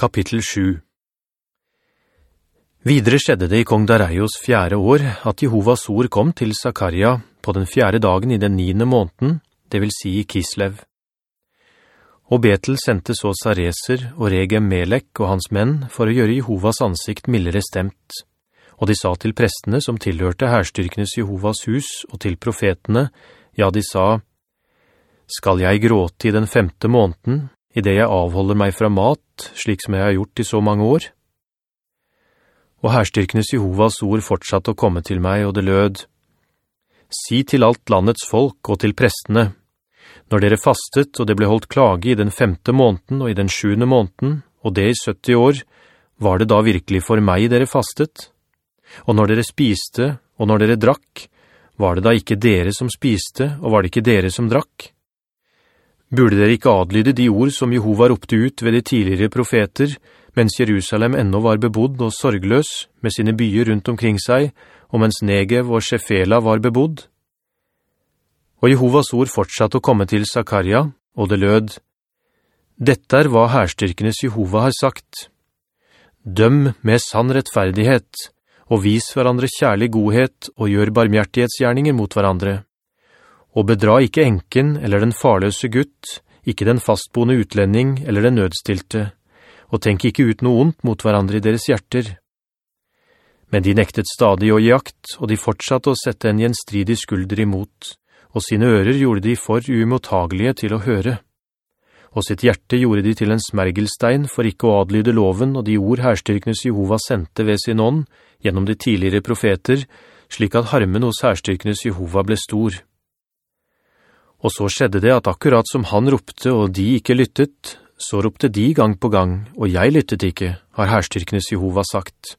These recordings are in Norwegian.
Kapittel 7 Videre skjedde det i kong Dareios fjerde år at Jehovas ord kom til Zakaria på den fjerde dagen i den niende måneden, det vil si i Kislev. Og Betel sendte så Sareser og Regem Melek og hans menn for å gjøre Jehovas ansikt mildere stemt. Og de sa til prestene som tilhørte herstyrkenes Jehovas hus og til profetene, ja, de sa, «Skal jeg gråte i den femte måneden, i det jeg avholder meg fra mat, slik som jeg har gjort i så mange år?» Og herstyrkenes Jehovas ord fortsatte å komme til meg, og det lød, «Si til alt landets folk og til prestene, når dere fastet, og det ble holdt klage i den femte måneden og i den sjuende måneden, og det i 70 år, var det da virkelig for meg dere fastet? Og når dere spiste, og når dere drakk, var det da ikke dere som spiste, og var det ikke dere som drakk? Burde dere ikke adlyde de ord som Jehova ropte ut ved de tidligere profeter, mens Jerusalem ennå var bebodd og sorgløs, med sine byer rundt omkring seg, og mens Negev og Shefela var bebodd. Og Jehovas ord fortsatte å komme til Zakaria, og det lød, «Dette er hva herstyrkenes Jehova har sagt. Døm med sann rettferdighet, og vis hverandre kjærlig godhet, og gjør barmhjertighetsgjerninger mot hverandre. Og bedra ikke enken eller den farløse gutt, ikke den fastboende utlending eller den nødstilte.» og tenk ikke ut noe ondt mot hverandre i deres hjerter. Men de nektet stadig å gi akt, og de fortsatte å sette en gjenstridig skulder imot, og sine ører gjorde de for uimottagelige til å høre. Og sitt hjerte gjorde de til en smergelstein for ikke å adlyde loven og de ord herstyrkenes Jehova sendte ved sin ånd gjennom de tidligere profeter, slik at harmen hos herstyrkenes Jehova ble stor. Og så skjedde det at akkurat som han ropte og de ikke lyttet, så ropte de gang på gang, og jeg lyttet ikke, har herstyrkenes Jehova sagt.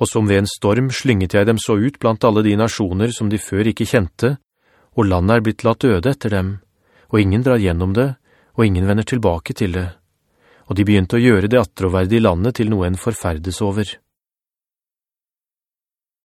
Og som ved en storm slynget jeg dem så ut blant alle de nasjoner som de før ikke kjente, og landet er blitt latt øde etter dem, og ingen drar gjennom det, og ingen vender tilbake til det. Og de begynte å gjøre det attroverdige landet til noe en forferdes over.»